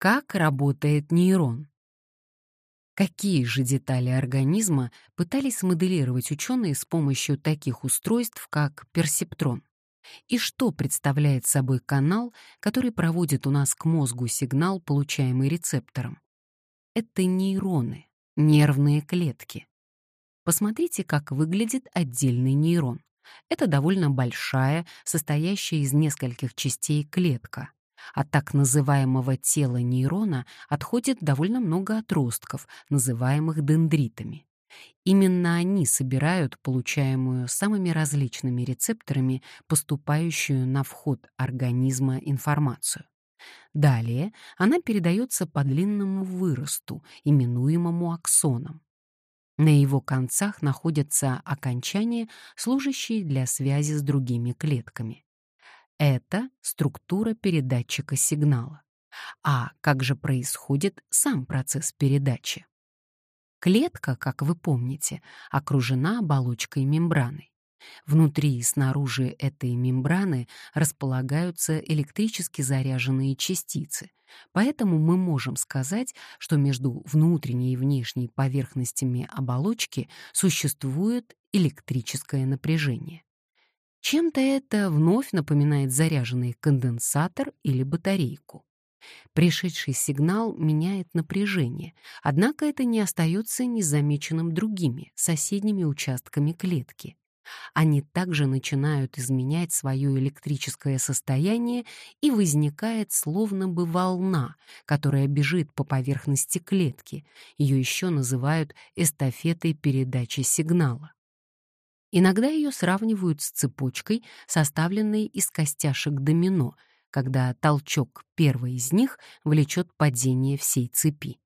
Как работает нейрон? Какие же детали организма пытались смоделировать ученые с помощью таких устройств, как персептрон? И что представляет собой канал, который проводит у нас к мозгу сигнал, получаемый рецептором? Это нейроны, нервные клетки. Посмотрите, как выглядит отдельный нейрон. Это довольно большая, состоящая из нескольких частей клетка. От так называемого тела нейрона отходит довольно много отростков, называемых дендритами. Именно они собирают получаемую самыми различными рецепторами поступающую на вход организма информацию. Далее она передается по длинному выросту, именуемому аксоном. На его концах находятся окончания, служащие для связи с другими клетками. Это структура передатчика сигнала. А как же происходит сам процесс передачи? Клетка, как вы помните, окружена оболочкой мембраны. Внутри и снаружи этой мембраны располагаются электрически заряженные частицы, поэтому мы можем сказать, что между внутренней и внешней поверхностями оболочки существует электрическое напряжение. Чем-то это вновь напоминает заряженный конденсатор или батарейку. Пришедший сигнал меняет напряжение, однако это не остается незамеченным другими, соседними участками клетки. Они также начинают изменять свое электрическое состояние, и возникает словно бы волна, которая бежит по поверхности клетки. Ее еще называют эстафетой передачи сигнала. Иногда ее сравнивают с цепочкой, составленной из костяшек домино, когда толчок первой из них влечет падение всей цепи.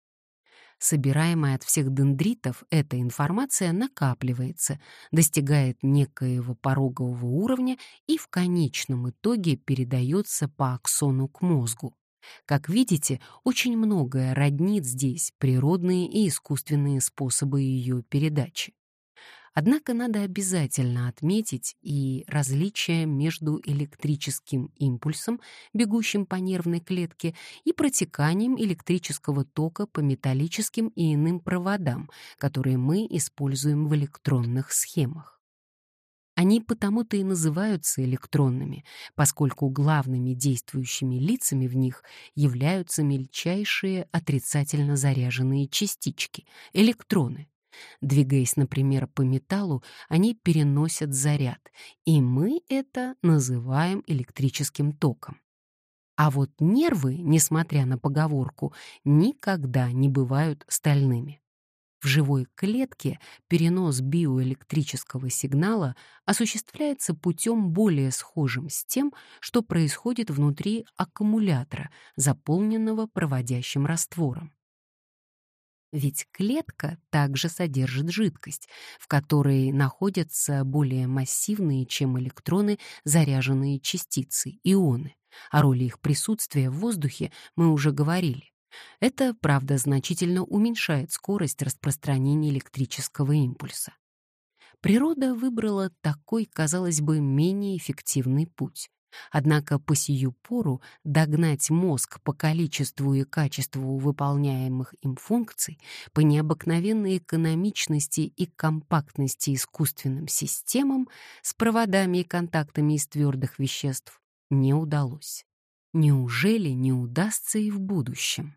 Собираемая от всех дендритов, эта информация накапливается, достигает некоего порогового уровня и в конечном итоге передается по аксону к мозгу. Как видите, очень многое роднит здесь природные и искусственные способы ее передачи. Однако надо обязательно отметить и различие между электрическим импульсом, бегущим по нервной клетке, и протеканием электрического тока по металлическим и иным проводам, которые мы используем в электронных схемах. Они потому-то и называются электронными, поскольку главными действующими лицами в них являются мельчайшие отрицательно заряженные частички — электроны. Двигаясь, например, по металлу, они переносят заряд, и мы это называем электрическим током. А вот нервы, несмотря на поговорку, никогда не бывают стальными. В живой клетке перенос биоэлектрического сигнала осуществляется путем более схожим с тем, что происходит внутри аккумулятора, заполненного проводящим раствором. Ведь клетка также содержит жидкость, в которой находятся более массивные, чем электроны, заряженные частицы, ионы. О роли их присутствия в воздухе мы уже говорили. Это, правда, значительно уменьшает скорость распространения электрического импульса. Природа выбрала такой, казалось бы, менее эффективный путь. Однако по сию пору догнать мозг по количеству и качеству выполняемых им функций, по необыкновенной экономичности и компактности искусственным системам с проводами и контактами из твердых веществ не удалось. Неужели не удастся и в будущем?